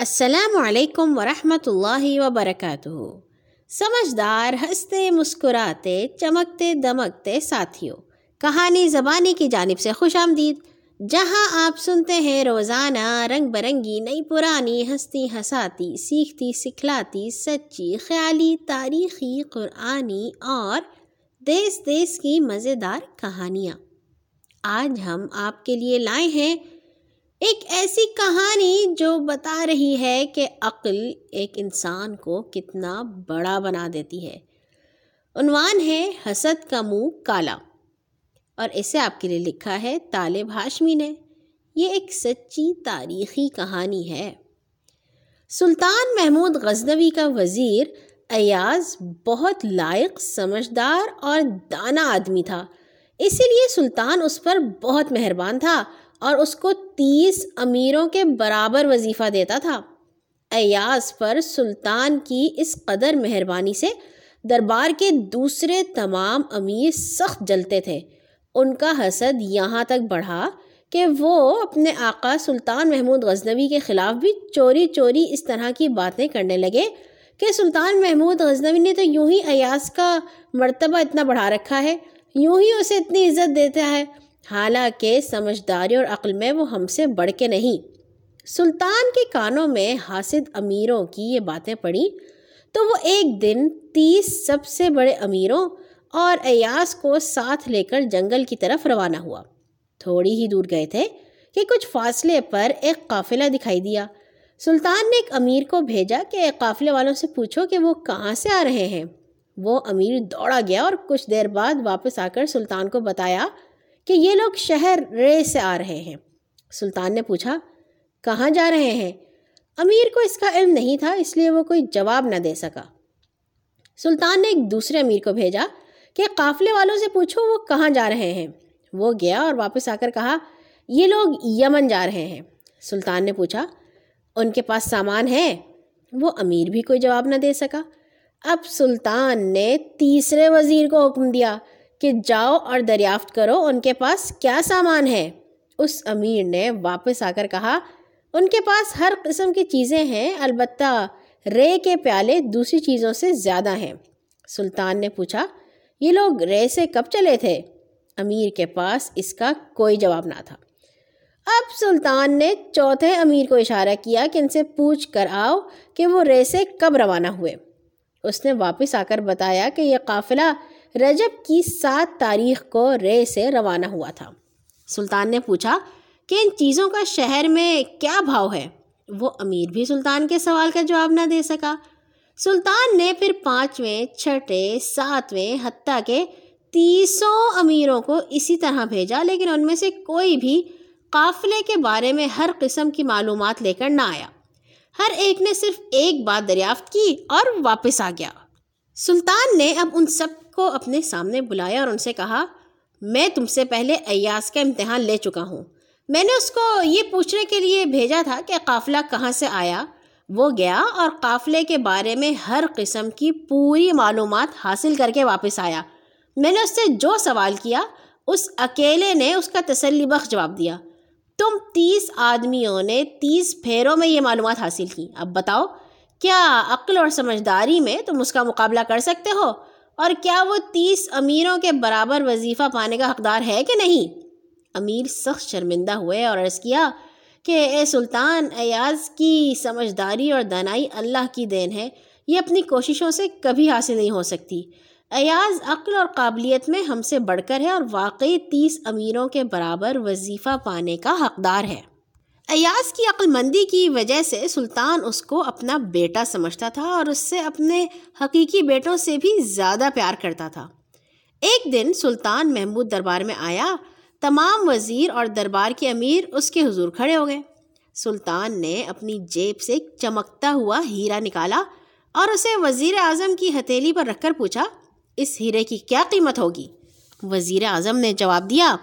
السلام علیکم ورحمۃ اللہ وبرکاتہ۔ سمجھدار، ہنستے، مسکراتے، چمکتے، دمکتے ساتھیوں، کہانی زبانی کی جانب سے خوش آمدید، جہاں آپ سنتے ہیں روزانہ رنگ برنگی، نئی پرانی ہستی ہساتی سیکھتی، سکھلاتی، سچی، خیالی، تاریخی، قرآنی اور دیس دیس کی مزیدار کہانیاں۔ آج ہم آپ کے لیے لائے ہیں ایک ایسی کہانی جو بتا رہی ہے کہ عقل ایک انسان کو کتنا بڑا بنا دیتی ہے۔ عنوان ہے حسد کا منہ کالا۔ اور اسے آپ کے لیے لکھا ہے طالب ہاشمی نے۔ یہ ایک سچی تاریخی کہانی ہے۔ سلطان محمود غزنوی کا وزیر ایاز بہت لائق، سمجھدار اور دانا آدمی تھا۔ اسی لیے سلطان اس پر بہت مہربان تھا۔ اور اس کو تیس امیروں کے برابر وظیفہ دیتا تھا۔ ایاز پر سلطان کی اس قدر مہربانی سے دربار کے دوسرے تمام امیر سخت جلتے تھے۔ ان کا حسد یہاں تک بڑھا کہ وہ اپنے آقا سلطان محمود غزنوی کے خلاف بھی چوری چوری اس طرح کی باتیں کرنے لگے کہ سلطان محمود غزنوی نے تو یوں ہی ایاز کا مرتبہ اتنا بڑھا رکھا ہے، یوں ہی اسے اتنی عزت دیتا ہے۔ حالانکہ سمجھداری اور عقل میں وہ ہم سے بڑھ کے نہیں۔ سلطان کے کانوں میں حاسد امیروں کی یہ باتیں پڑی تو وہ ایک دن تیس سب سے بڑے امیروں اور ایاس کو ساتھ لے کر جنگل کی طرف روانہ ہوا۔ تھوڑی ہی دور گئے تھے کہ کچھ فاصلے پر ایک قافلہ دکھائی دیا۔ سلطان نے ایک امیر کو بھیجا کہ ایک قافلے والوں سے پوچھو کہ وہ کہاں سے آ رہے ہیں۔ وہ امیر دوڑا گیا اور کچھ دیر بعد واپس آ کر سلطان کو بتایا کہ یہ لوگ شہر رے سے آ رہے ہیں۔ سلطان نے پوچھا، کہاں جا رہے ہیں؟ امیر کو اس کا علم نہیں تھا، اس لیے وہ کوئی جواب نہ دے سکا۔ سلطان نے ایک دوسرے امیر کو بھیجا کہ قافلے والوں سے پوچھو وہ کہاں جا رہے ہیں۔ وہ گیا اور واپس آ کر کہا، یہ لوگ یمن جا رہے ہیں۔ سلطان نے پوچھا، ان کے پاس سامان ہے؟ وہ امیر بھی کوئی جواب نہ دے سکا۔ اب سلطان نے تیسرے وزیر کو حکم دیا۔ کہ جاؤ اور دریافت کرو ان کے پاس کیا سامان ہے۔ اس امیر نے واپس آ کر کہا، ان کے پاس ہر قسم کی چیزیں ہیں، البتہ رے کے پیالے دوسری چیزوں سے زیادہ ہیں۔ سلطان نے پوچھا، یہ لوگ رے سے کب چلے تھے؟ امیر کے پاس اس کا کوئی جواب نہ تھا۔ اب سلطان نے چوتھے امیر کو اشارہ کیا کہ ان سے پوچھ کر آؤ کہ وہ رے سے کب روانہ ہوئے۔ اس نے واپس آ کر بتایا کہ یہ قافلہ رجب کی سات تاریخ کو رے سے روانہ ہوا تھا۔ سلطان نے پوچھا کہ ان چیزوں کا شہر میں کیا بھاؤ ہے؟ وہ امیر بھی سلطان کے سوال کا جواب نہ دے سکا۔ سلطان نے پھر پانچویں، چھٹے، ساتویں، حتیٰ کے تیسوں امیروں کو اسی طرح بھیجا، لیکن ان میں سے کوئی بھی قافلے کے بارے میں ہر قسم کی معلومات لے کر نہ آیا۔ ہر ایک نے صرف ایک بات دریافت کی اور واپس آ گیا۔ سلطان نے اب ان سب کو اپنے سامنے بلایا اور ان سے کہا، میں تم سے پہلے ایاس کا امتحان لے چکا ہوں۔ میں نے اس کو یہ پوچھنے کے لیے بھیجا تھا کہ قافلہ کہاں سے آیا۔ وہ گیا اور قافلے کے بارے میں ہر قسم کی پوری معلومات حاصل کر کے واپس آیا۔ میں نے اس سے جو سوال کیا، اس اکیلے نے اس کا تسلی بخش جواب دیا۔ تم تیس آدمیوں نے تیس پھیروں میں یہ معلومات حاصل کی۔ اب بتاؤ، کیا عقل اور سمجھداری میں تم اس کا مقابلہ کر سکتے ہو؟ اور کیا وہ تیس امیروں کے برابر وظیفہ پانے کا حقدار ہے کہ نہیں؟ امیر سخت شرمندہ ہوئے اور عرض کیا کہ اے سلطان ایاز کی سمجھداری اور دانائی اللہ کی دین ہے، یہ اپنی کوششوں سے کبھی حاصل نہیں ہو سکتی۔ ایاز عقل اور قابلیت میں ہم سے بڑھ کر ہے اور واقعی تیس امیروں کے برابر وظیفہ پانے کا حقدار ہے۔ ایاز کی عقل مندی کی وجہ سے سلطان اس کو اپنا بیٹا سمجھتا تھا اور اس سے اپنے حقیقی بیٹوں سے بھی زیادہ پیار کرتا تھا۔ ایک دن سلطان محمود دربار میں آیا، تمام وزیر اور دربار کے امیر اس کے حضور کھڑے ہو گئے۔ سلطان نے اپنی جیب سے چمکتا ہوا ہیرا نکالا اور اسے وزیر اعظم کی ہتھیلی پر رکھ کر پوچھا، اس ہیرے کی کیا قیمت ہوگی؟ وزیر اعظم نے جواب دیا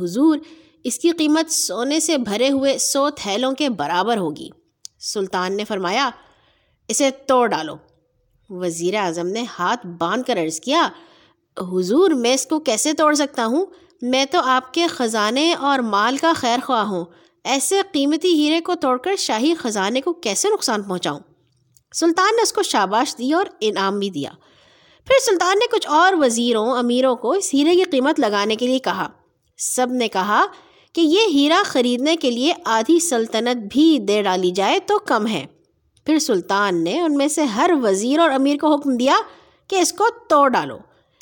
حضور اس کی قیمت سونے سے بھرے ہوئے سو تھیلوں کے برابر ہوگی۔ سلطان نے فرمایا، اسے توڑ ڈالو۔ وزیر اعظم نے ہاتھ باندھ کر عرض کیا، حضور، میں اس کو کیسے توڑ سکتا ہوں؟ میں تو آپ کے خزانے اور مال کا خیر خواہ ہوں۔ ایسے قیمتی ہیرے کو توڑ کر شاہی خزانے کو کیسے نقصان پہنچاؤں؟ سلطان نے اس کو شاباش دی اور انعام بھی دیا۔ پھر سلطان نے کچھ اور وزیروں، امیروں کو اس ہیرے کی قیمت لگانے کے لیے کہا۔ سب نے کہا کہ یہ ہیرا خریدنے کے لیے آدھی سلطنت بھی دے ڈالی جائے تو کم ہے۔ پھر سلطان نے ان میں سے ہر وزیر اور امیر کو حکم دیا کہ اس کو توڑ ڈالو۔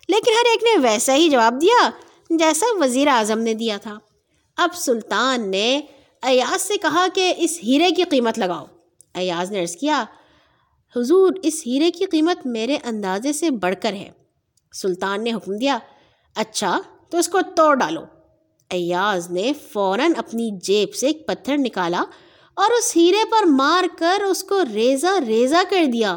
لیکن ہر ایک نے ویسا ہی جواب دیا جیسا وزیر اعظم نے دیا تھا۔ اب سلطان نے ایاز سے کہا کہ اس ہیرے کی قیمت لگاؤ۔ ایاز نے عرض کیا، حضور، اس ہیرے کی قیمت میرے اندازے سے بڑھ کر ہے۔ سلطان نے حکم دیا اچھا تو اس کو توڑ ڈالو۔ ایاز نے فوراً اپنی جیب سے ایک پتھر نکالا اور اس ہیرے پر مار کر اس کو ریزہ ریزہ کر دیا۔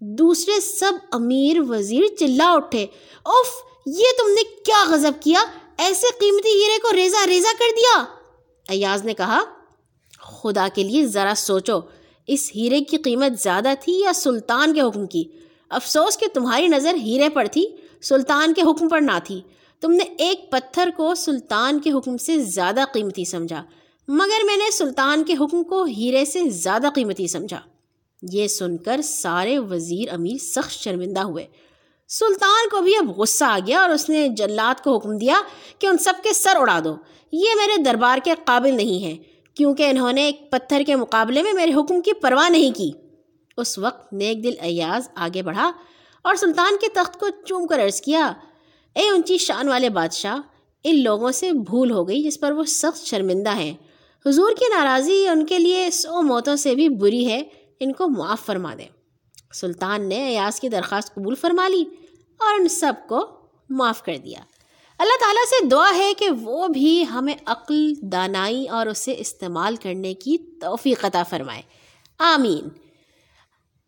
دوسرے سب امیر وزیر چلا اٹھے۔ اوف، یہ تم نے کیا غضب کیا؟ ایسے قیمتی ہیرے کو ریزہ ریزہ کر دیا؟ ایاز نے کہا، خدا کے لیے ذرا سوچو، اس ہیرے کی قیمت زیادہ تھی یا سلطان کے حکم کی؟ افسوس کہ تمہاری نظر ہیرے پر تھی، سلطان کے حکم پر نہ تھی۔ تم نے ایک پتھر کو سلطان کے حکم سے زیادہ قیمتی سمجھا، مگر میں نے سلطان کے حکم کو ہیرے سے زیادہ قیمتی سمجھا۔ یہ سن کر سارے وزیر امیر سخت شرمندہ ہوئے۔ سلطان کو بھی اب غصہ آ گیا اور اس نے جلات کو حکم دیا کہ ان سب کے سر اڑا دو۔ یہ میرے دربار کے قابل نہیں ہیں، کیونکہ انہوں نے ایک پتھر کے مقابلے میں میرے حکم کی پرواہ نہیں کی۔ اس وقت نیک دل ایاز آگے بڑھا اور سلطان کے تخت کو چوم کر عرض کیا اے اونچی شان والے بادشاہ، ان لوگوں سے بھول ہو گئی جس پر وہ سخت شرمندہ ہیں۔ حضور کی ناراضی ان کے لیے سو موتوں سے بھی بری ہے، ان کو معاف فرما دیں۔ سلطان نے ایاز کی درخواست قبول فرما لی اور ان سب کو معاف کر دیا۔ اللہ تعالیٰ سے دعا ہے کہ وہ بھی ہمیں عقل، دانائی اور اسے استعمال کرنے کی توفیق عطا فرمائے۔ آمین۔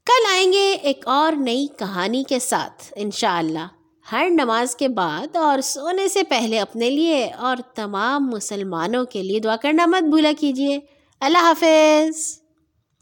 کل آئیں گے ایک اور نئی کہانی کے ساتھ، انشاءاللہ۔ ہر نماز کے بعد اور سونے سے پہلے اپنے لیے اور تمام مسلمانوں کے لیے دعا کرنا مت بھولا کیجیے۔ اللہ حافظ۔